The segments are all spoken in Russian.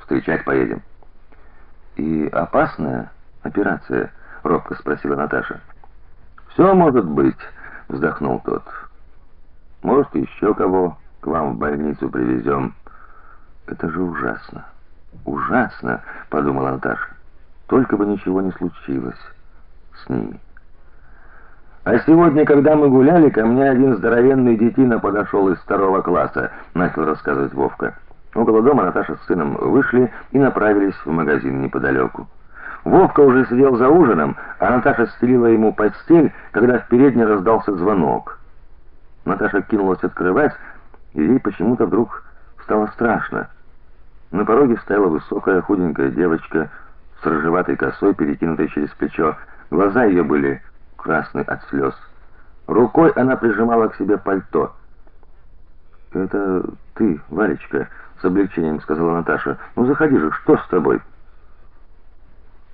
встречать поедем. И опасная операция, робко спросила Наташа. «Все может быть, вздохнул тот. Может, еще кого к вам в больницу привезем. Это же ужасно. Ужасно, подумала Наташа. Только бы ничего не случилось с ними. А сегодня, когда мы гуляли, ко мне один здоровенный детина подошел из второго класса, начал рассказывать Вовка. Около дома Наташа с сыном вышли и направились в магазин неподалеку. Вовка уже сидел за ужином, а Наташа стелила ему постель, когда в передней раздался звонок. Наташа кинулась открывать, и ей почему-то вдруг стало страшно. На пороге стояла высокая худенькая девочка с рыжеватой косой, перекинутой через плечо. Глаза ее были красный от слез. Рукой она прижимала к себе пальто. "Это ты, Валечка", с облегчением сказала Наташа. "Ну заходи же, что с тобой?"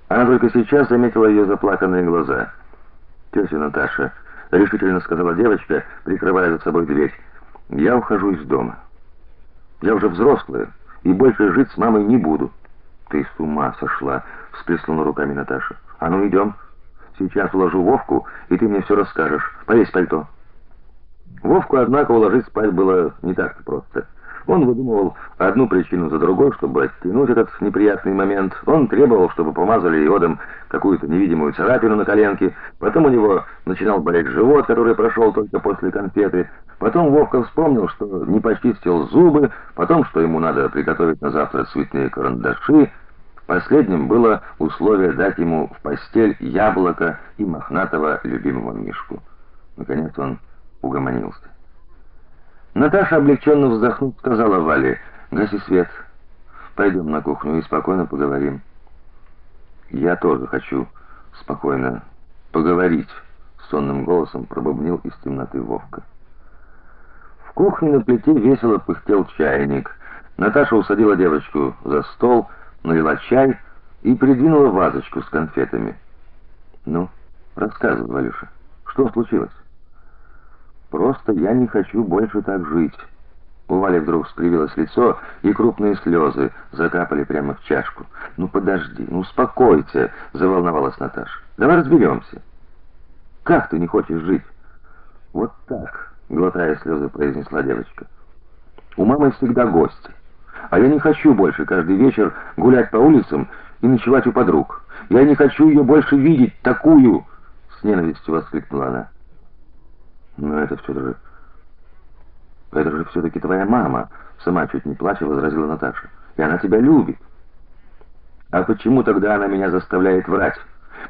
Она только сейчас заметила ее заплаканные глаза. "Тетя Наташа", решительно сказала девочка, прикрывая за собой дверь. "Я ухожу из дома. Я уже взрослая и больше жить с мамой не буду". "Ты с ума сошла", всплеснула руками Наташа. "А ну идем. Сейчас уложу Вовку, и ты мне все расскажешь. Повесь пальто. Вовку, однако, уложить спать было не так-то просто. Он выдумывал одну причину за другой, чтобы оттянуть этот неприятный момент. Он требовал, чтобы помазали йодом какую-то невидимую царапину на коленке. Потом у него начинал болеть живот, который прошел только после конфеты. Потом Вовка вспомнил, что не почистил зубы, потом, что ему надо приготовить на завтра цветные карандаши. Последним было условие дать ему в постель яблоко и мохнатого любимого мишку. Наконец он угомонился. Наташа облегченно вздохнув, сказала Вале: "Гаси свет. Пойдем на кухню и спокойно поговорим". "Я тоже хочу спокойно поговорить", сонным голосом пробубнил из темноты Вовка. В кухне на плите весело пыхтел чайник. Наташа усадила девочку за стол налила чай и придвинула вазочку с конфетами. "Ну, рассказывай, Валюша, что случилось?" "Просто я не хочу больше так жить." У Вали вдруг скривилось лицо, и крупные слезы закапали прямо в чашку. "Ну подожди, ну успокойся", заволновалась Наташа. "Давай разберемся. Как ты не хочешь жить?" "Вот так", глотая слезы, произнесла девочка. "У мамы всегда гости. А я не хочу больше каждый вечер гулять по улицам и ночевать у подруг. Я не хочу ее больше видеть такую, с ненавистью воскликнула она. Но это все же Это же все таки твоя мама, сама чуть не плача возразила Наташа. И она тебя любит. А почему тогда она меня заставляет врать?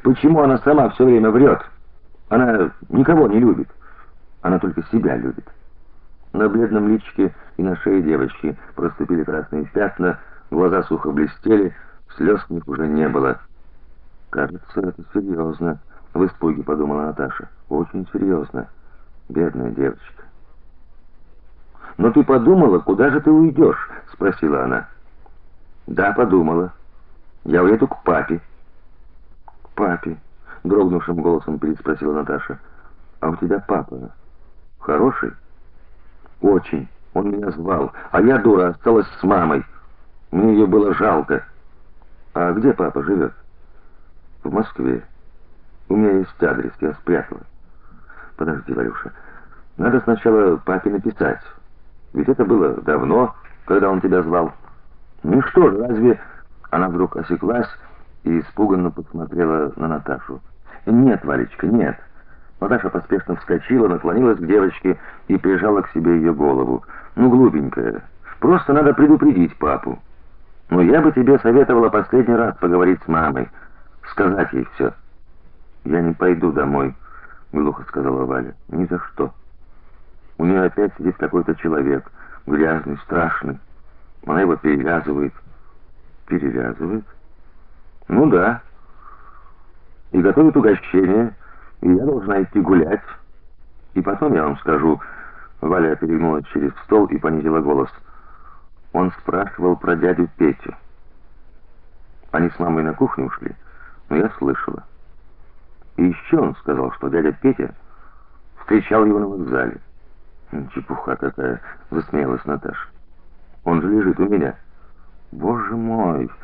Почему она сама все время врет? Она никого не любит. Она только себя любит. На бледном личике и на шее девочки проступили красные пятна, глаза сухо блестели, слез в них уже не было. Кажется, это серьезно», — в испуге подумала Наташа. Очень серьезно. Бедная девочка. "Но ты подумала, куда же ты уйдешь?» — спросила она. "Да, подумала. Я уеду к папе". "К папе?" дрогнувшим голосом переспросила Наташа. "А у тебя папа хороший?" Очень. Он меня звал, а я, дура, осталась с мамой. Мне ее было жалко. А где папа живет? В Москве. У меня есть адрес, я спрятала. Подожди, Валюша. Надо сначала папе написать. Ведь это было давно, когда он тебя звал. Ну что разве она вдруг осеклась и испуганно посмотрела на Наташу. Нет, Валечка, нет. Наташа поспешно вскочила, наклонилась к девочке и прижала к себе ее голову. Ну, глупенькая, просто надо предупредить папу. Но я бы тебе советовала последний раз поговорить с мамой, сказать ей все. Я не пойду домой, глухо сказала Валя. Ни за что. У нее опять сидит какой-то человек, грязный, страшный. Она его перевязывает. Перевязывает? Ну да. И готовит угощение и я должна идти гулять. И потом я вам скажу, Валя перегнула через стол и понизила голос. Он спрашивал про дядю Петю. Они с мамой на кухню ушли, но я слышала. И еще он сказал, что дядя Петя встречал его на вокзале. Чепуха какая, засмеялась Наташа. Он же лежит у меня. Боже мой!»